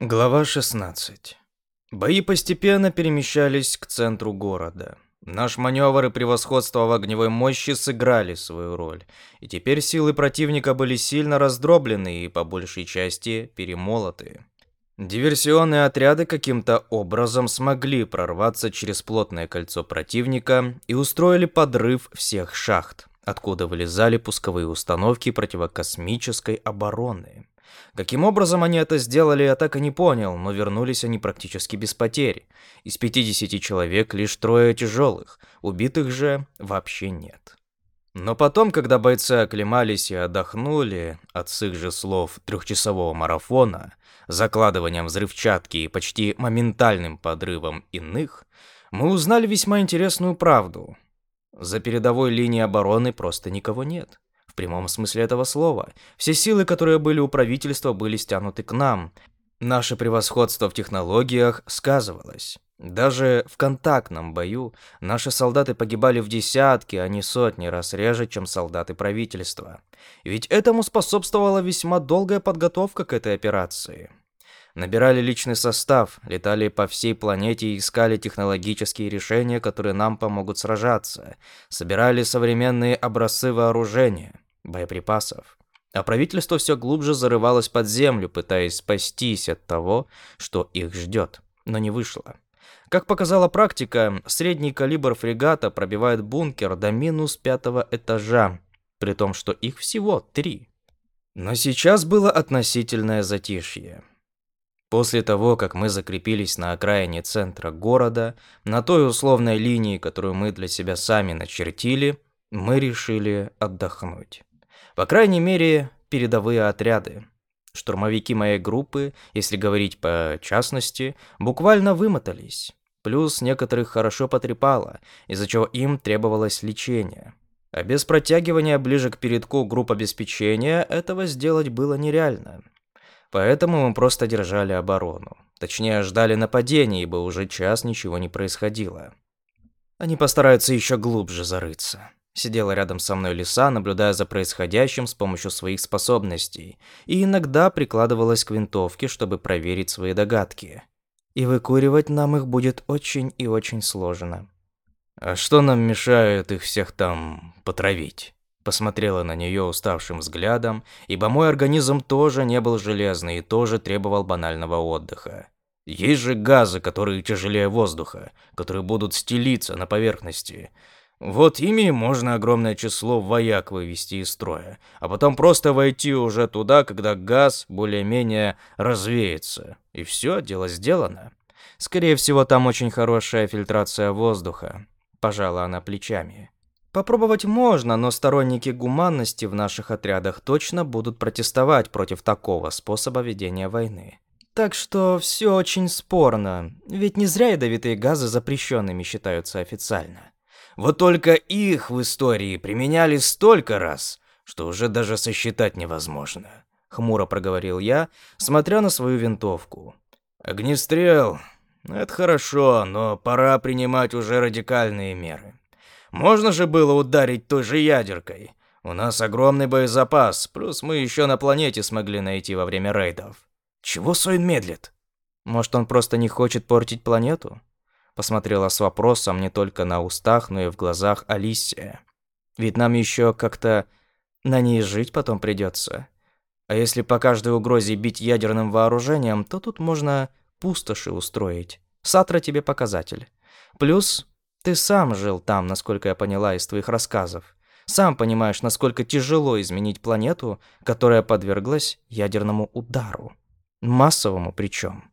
Глава 16. Бои постепенно перемещались к центру города. Наш маневр и превосходство в огневой мощи сыграли свою роль, и теперь силы противника были сильно раздроблены и по большей части перемолоты. Диверсионные отряды каким-то образом смогли прорваться через плотное кольцо противника и устроили подрыв всех шахт, откуда вылезали пусковые установки противокосмической обороны. Каким образом они это сделали, я так и не понял, но вернулись они практически без потерь. Из 50 человек лишь трое тяжелых, убитых же вообще нет. Но потом, когда бойцы оклемались и отдохнули от с их же слов трехчасового марафона, закладыванием взрывчатки и почти моментальным подрывом иных, мы узнали весьма интересную правду. За передовой линией обороны просто никого нет прямом смысле этого слова. Все силы, которые были у правительства, были стянуты к нам. Наше превосходство в технологиях сказывалось. Даже в контактном бою наши солдаты погибали в десятки, а не сотни раз реже, чем солдаты правительства. Ведь этому способствовала весьма долгая подготовка к этой операции. Набирали личный состав, летали по всей планете и искали технологические решения, которые нам помогут сражаться. Собирали современные образцы вооружения боеприпасов. А правительство все глубже зарывалось под землю, пытаясь спастись от того, что их ждет, но не вышло. Как показала практика, средний калибр фрегата пробивает бункер до минус пятого этажа, при том, что их всего три. Но сейчас было относительное затишье. После того, как мы закрепились на окраине центра города, на той условной линии, которую мы для себя сами начертили, мы решили отдохнуть. По крайней мере, передовые отряды. Штурмовики моей группы, если говорить по частности, буквально вымотались. Плюс некоторых хорошо потрепало, из-за чего им требовалось лечение. А без протягивания ближе к передку групп обеспечения этого сделать было нереально. Поэтому мы просто держали оборону. Точнее, ждали нападения, ибо уже час ничего не происходило. Они постараются еще глубже зарыться. Сидела рядом со мной лиса, наблюдая за происходящим с помощью своих способностей, и иногда прикладывалась к винтовке, чтобы проверить свои догадки. И выкуривать нам их будет очень и очень сложно. «А что нам мешает их всех там потравить?» Посмотрела на нее уставшим взглядом, ибо мой организм тоже не был железный и тоже требовал банального отдыха. Есть же газы, которые тяжелее воздуха, которые будут стелиться на поверхности. Вот ими можно огромное число вояк вывести из строя, а потом просто войти уже туда, когда газ более-менее развеется. И все, дело сделано. Скорее всего, там очень хорошая фильтрация воздуха. Пожала она плечами. Попробовать можно, но сторонники гуманности в наших отрядах точно будут протестовать против такого способа ведения войны. Так что все очень спорно, ведь не зря ядовитые газы запрещенными считаются официально. Вот только их в истории применяли столько раз, что уже даже сосчитать невозможно. Хмуро проговорил я, смотря на свою винтовку. Огнестрел — это хорошо, но пора принимать уже радикальные меры. Можно же было ударить той же ядеркой. У нас огромный боезапас, плюс мы еще на планете смогли найти во время рейдов. Чего Сойн медлит? Может, он просто не хочет портить планету? Посмотрела с вопросом не только на устах, но и в глазах Алисия. Ведь нам еще как-то на ней жить потом придется. А если по каждой угрозе бить ядерным вооружением, то тут можно пустоши устроить. Сатра тебе показатель. Плюс ты сам жил там, насколько я поняла из твоих рассказов. Сам понимаешь, насколько тяжело изменить планету, которая подверглась ядерному удару. Массовому причем.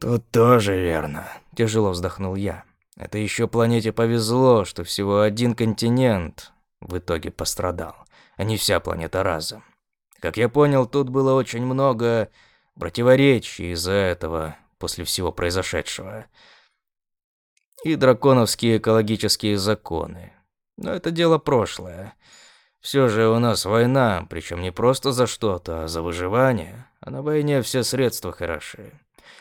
«Тут тоже верно», – тяжело вздохнул я. «Это еще планете повезло, что всего один континент в итоге пострадал, а не вся планета разом. Как я понял, тут было очень много противоречий из-за этого, после всего произошедшего. И драконовские экологические законы. Но это дело прошлое. Все же у нас война, причем не просто за что-то, а за выживание. А на войне все средства хороши.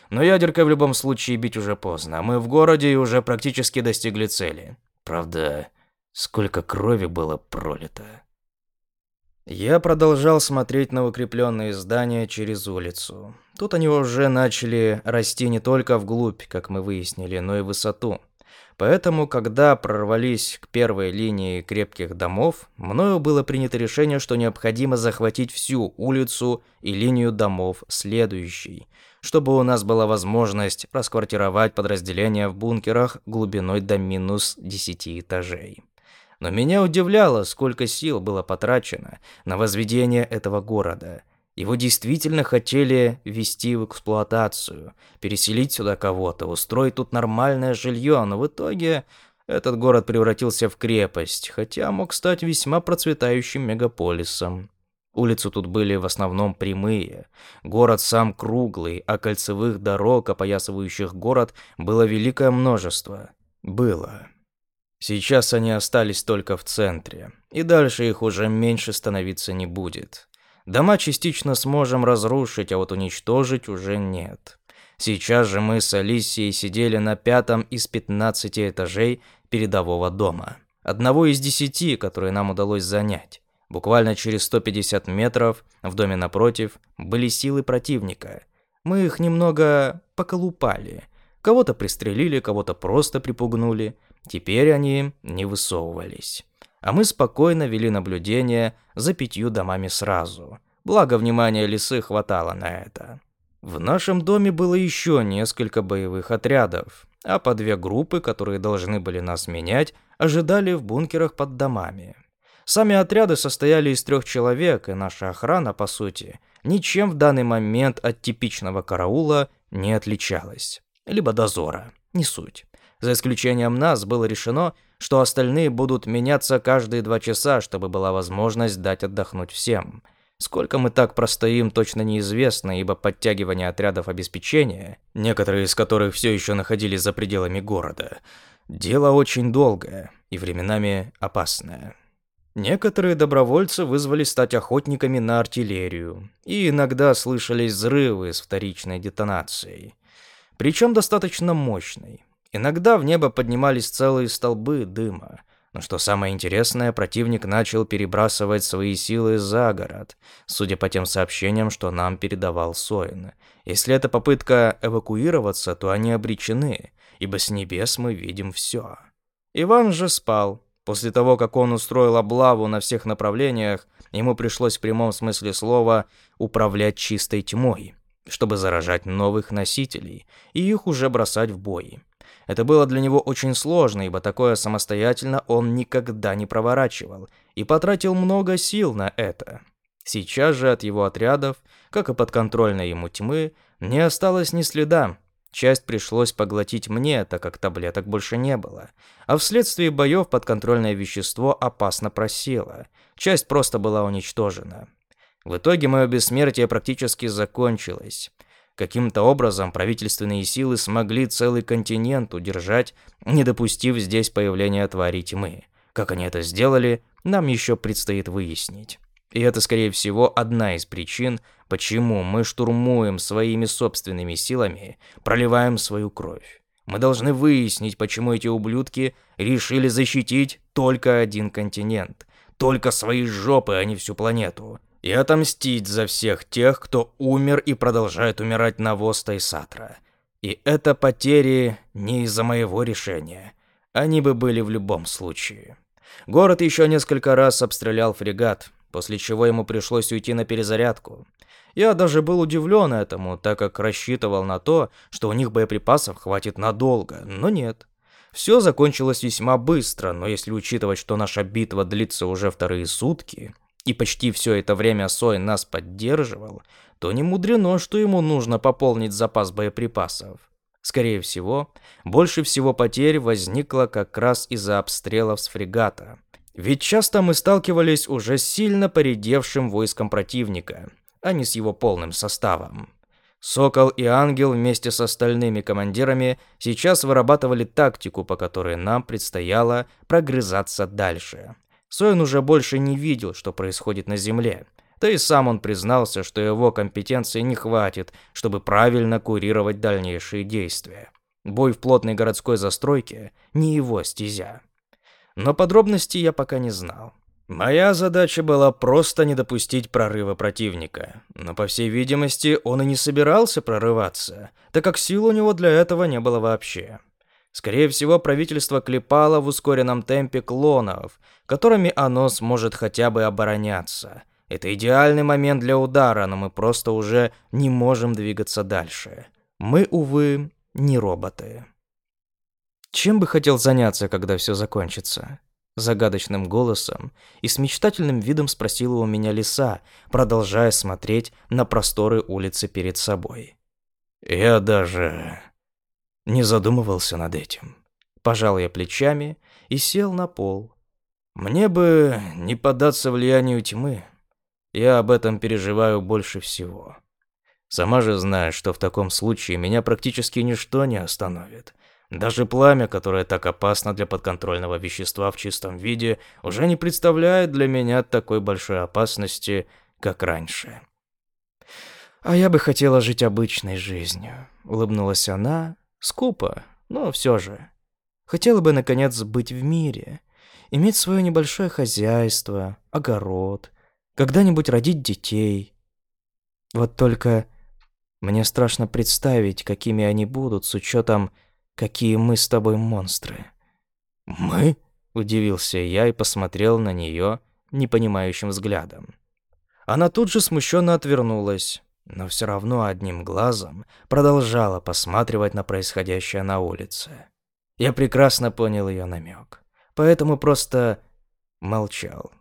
Но ядеркой в любом случае бить уже поздно. Мы в городе и уже практически достигли цели. Правда, сколько крови было пролито. Я продолжал смотреть на укрепленные здания через улицу. Тут они уже начали расти не только вглубь, как мы выяснили, но и высоту. Поэтому, когда прорвались к первой линии крепких домов, мною было принято решение, что необходимо захватить всю улицу и линию домов следующей, чтобы у нас была возможность расквартировать подразделения в бункерах глубиной до минус 10 этажей. Но меня удивляло, сколько сил было потрачено на возведение этого города. Его действительно хотели ввести в эксплуатацию, переселить сюда кого-то, устроить тут нормальное жилье, но в итоге этот город превратился в крепость, хотя мог стать весьма процветающим мегаполисом. Улицы тут были в основном прямые. Город сам круглый, а кольцевых дорог, опоясывающих город, было великое множество. Было. Сейчас они остались только в центре, и дальше их уже меньше становиться не будет. Дома частично сможем разрушить, а вот уничтожить уже нет. Сейчас же мы с Алисией сидели на пятом из 15 этажей передового дома. Одного из десяти, которые нам удалось занять. Буквально через 150 метров в доме напротив были силы противника. Мы их немного поколупали. Кого-то пристрелили, кого-то просто припугнули. Теперь они не высовывались. А мы спокойно вели наблюдение за пятью домами сразу. Благо, внимания лисы хватало на это. В нашем доме было еще несколько боевых отрядов, а по две группы, которые должны были нас менять, ожидали в бункерах под домами. Сами отряды состояли из трех человек, и наша охрана, по сути, ничем в данный момент от типичного караула не отличалась. Либо дозора, не суть. За исключением нас было решено, что остальные будут меняться каждые два часа, чтобы была возможность дать отдохнуть всем. Сколько мы так простоим, точно неизвестно, ибо подтягивание отрядов обеспечения, некоторые из которых все еще находились за пределами города, дело очень долгое и временами опасное. Некоторые добровольцы вызвали стать охотниками на артиллерию, и иногда слышались взрывы с вторичной детонацией, причем достаточно мощной. Иногда в небо поднимались целые столбы дыма. Но что самое интересное, противник начал перебрасывать свои силы за город, судя по тем сообщениям, что нам передавал Соин. Если это попытка эвакуироваться, то они обречены, ибо с небес мы видим все. Иван же спал. После того, как он устроил облаву на всех направлениях, ему пришлось в прямом смысле слова управлять чистой тьмой, чтобы заражать новых носителей и их уже бросать в бой. Это было для него очень сложно, ибо такое самостоятельно он никогда не проворачивал и потратил много сил на это. Сейчас же от его отрядов, как и подконтрольной ему тьмы, не осталось ни следа. Часть пришлось поглотить мне, так как таблеток больше не было. А вследствие боев подконтрольное вещество опасно просело. Часть просто была уничтожена. В итоге мое бессмертие практически закончилось. Каким-то образом правительственные силы смогли целый континент удержать, не допустив здесь появления тварей тьмы. Как они это сделали, нам еще предстоит выяснить. И это, скорее всего, одна из причин, почему мы штурмуем своими собственными силами, проливаем свою кровь. Мы должны выяснить, почему эти ублюдки решили защитить только один континент, только свои жопы, а не всю планету и отомстить за всех тех, кто умер и продолжает умирать на Воста и Сатра. И это потери не из-за моего решения. Они бы были в любом случае. Город еще несколько раз обстрелял фрегат, после чего ему пришлось уйти на перезарядку. Я даже был удивлен этому, так как рассчитывал на то, что у них боеприпасов хватит надолго, но нет. Все закончилось весьма быстро, но если учитывать, что наша битва длится уже вторые сутки, и почти все это время Сой нас поддерживал, то не мудрено, что ему нужно пополнить запас боеприпасов. Скорее всего, больше всего потерь возникло как раз из-за обстрелов с фрегата. Ведь часто мы сталкивались уже с сильно поредевшим войском противника, а не с его полным составом. Сокол и Ангел вместе с остальными командирами сейчас вырабатывали тактику, по которой нам предстояло прогрызаться дальше. Сойн уже больше не видел, что происходит на Земле. Да и сам он признался, что его компетенции не хватит, чтобы правильно курировать дальнейшие действия. Бой в плотной городской застройке – не его стезя. Но подробностей я пока не знал. Моя задача была просто не допустить прорыва противника, но, по всей видимости, он и не собирался прорываться, так как сил у него для этого не было вообще. Скорее всего, правительство клепало в ускоренном темпе клонов, которыми оно сможет хотя бы обороняться. Это идеальный момент для удара, но мы просто уже не можем двигаться дальше. Мы, увы, не роботы. Чем бы хотел заняться, когда все закончится? Загадочным голосом и с мечтательным видом спросила у меня лиса, продолжая смотреть на просторы улицы перед собой. Я даже не задумывался над этим. Пожал я плечами и сел на пол. Мне бы не поддаться влиянию тьмы. Я об этом переживаю больше всего. Сама же знаешь, что в таком случае меня практически ничто не остановит. Даже пламя, которое так опасно для подконтрольного вещества в чистом виде, уже не представляет для меня такой большой опасности, как раньше. «А я бы хотела жить обычной жизнью», — улыбнулась она, скупо, но все же. Хотела бы, наконец, быть в мире, иметь свое небольшое хозяйство, огород, когда-нибудь родить детей. Вот только мне страшно представить, какими они будут с учетом какие мы с тобой монстры». «Мы?» – удивился я и посмотрел на нее непонимающим взглядом. Она тут же смущенно отвернулась, но все равно одним глазом продолжала посматривать на происходящее на улице. Я прекрасно понял ее намек, поэтому просто молчал.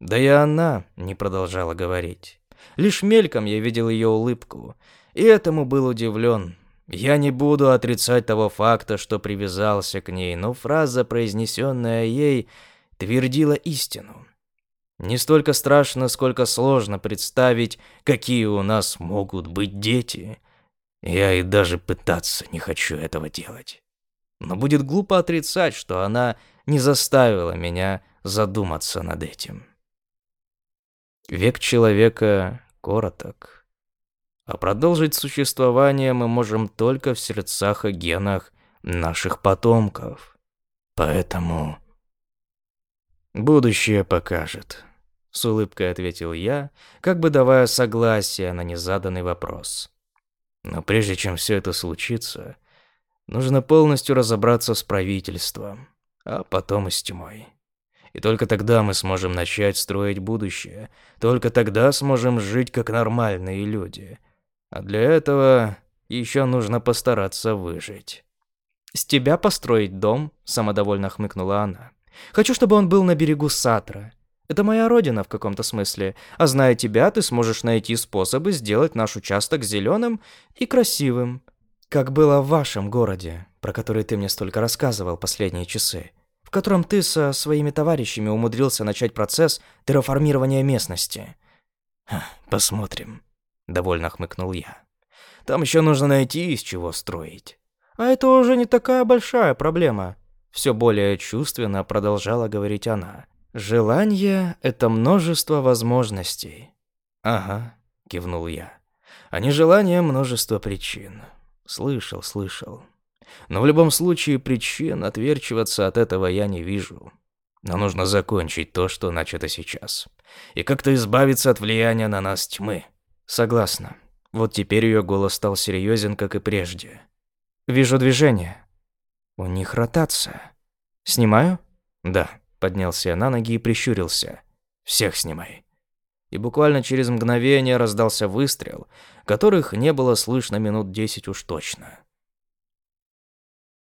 Да и она не продолжала говорить. Лишь мельком я видел ее улыбку, и этому был удивлен, я не буду отрицать того факта, что привязался к ней, но фраза, произнесенная ей, твердила истину. Не столько страшно, сколько сложно представить, какие у нас могут быть дети. Я и даже пытаться не хочу этого делать. Но будет глупо отрицать, что она не заставила меня задуматься над этим. Век человека короток. А продолжить существование мы можем только в сердцах и генах наших потомков. Поэтому будущее покажет, с улыбкой ответил я, как бы давая согласие на незаданный вопрос. Но прежде чем все это случится, нужно полностью разобраться с правительством, а потом и с тьмой. И только тогда мы сможем начать строить будущее. Только тогда сможем жить как нормальные люди, а для этого еще нужно постараться выжить. «С тебя построить дом», — самодовольно хмыкнула она. «Хочу, чтобы он был на берегу Сатра. Это моя родина в каком-то смысле, а зная тебя, ты сможешь найти способы сделать наш участок зеленым и красивым, как было в вашем городе, про который ты мне столько рассказывал последние часы, в котором ты со своими товарищами умудрился начать процесс терраформирования местности. Посмотрим. Довольно хмыкнул я. Там еще нужно найти, из чего строить. А это уже не такая большая проблема. Все более чувственно продолжала говорить она. Желание — это множество возможностей. Ага, кивнул я. А нежелание — множество причин. Слышал, слышал. Но в любом случае причин отверчиваться от этого я не вижу. Но нужно закончить то, что начато сейчас. И как-то избавиться от влияния на нас тьмы. Согласна. Вот теперь ее голос стал серьезен, как и прежде. Вижу движение. У них ротация. Снимаю? Да. Поднялся на ноги и прищурился. Всех снимай. И буквально через мгновение раздался выстрел, которых не было слышно минут десять уж точно.